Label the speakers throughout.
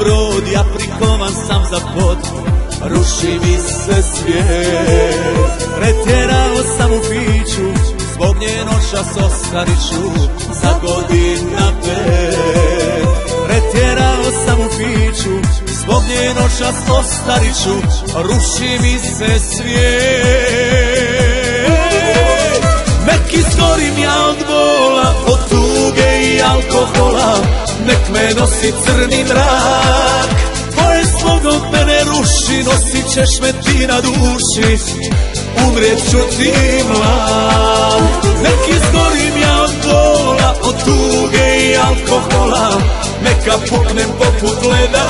Speaker 1: Brod, ja prikovan sam za pod, ruši mi se svijet. Pretjerao sam u piću, zbog nje noćas ostariću, za godina pet. Pretjerao sam u piću, zbog nje noćas ostariću, ruši mi se svijet. Nek izgorim ja od bola, od tuge i alkohola nosi crni mrak. Tvoje svog od mene ruši, nosit ćeš me ti na duši. Umrijet ću ti mlad. Nek izgorim ja od bola, od tuge i alkohola. Neka puknem poput leda.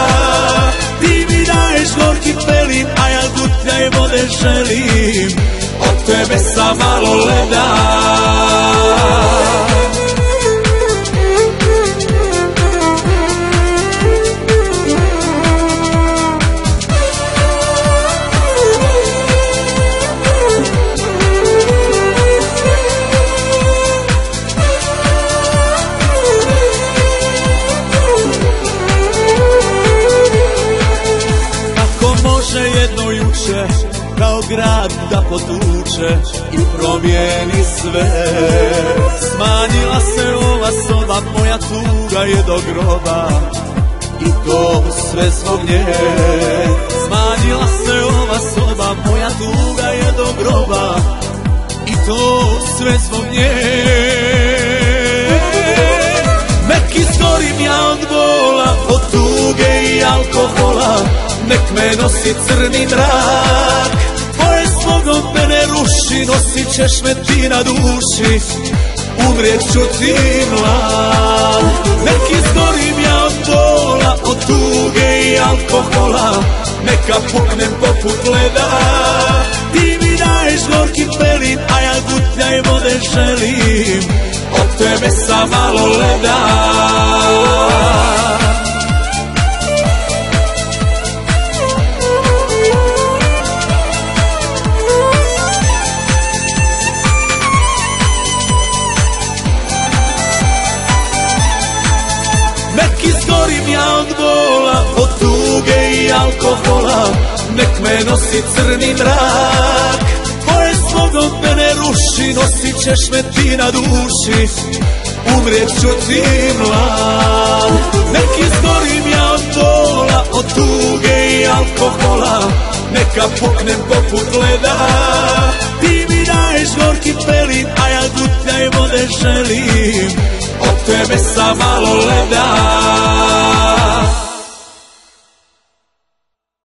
Speaker 1: Ti mi daješ gorki pelin, a ja dutljaj vode želim. Od tebe sam malo leda juče kao grad da potuče i promijeni sve. Smanjila se ova soba, moja tuga je do groba i to sve zbog nje. Smanjila se ova soba, moja tuga je do groba i to sve zbog nje. Nek izgorim ja od bola, od tuge i alkohola Nek me nosi crni mrak Tvoje svog od mene ruši, nosit ćeš me ti na duši Umrijet ću ti mlad. Nek izgorim ja od bola, od tuge i alkohola Neka puknem poput leda. Ti mi daješ gorki pelin, a ja gutljaj vode želim Od tebe sam malo leda Izgorim ja od bola, od tuge i alkohola. Nek me nosi crni mrak Tvoje svog od mene ruši, nosit ćeš me ti na duši. Umrijet ću ti mlad. Nek izgorim ja od bola, od tuge i alkohola. Neka puknem poput leda. Ti mi daješ gorki pelin, a ja dutljaj vode želim. Od tebe sam malo leda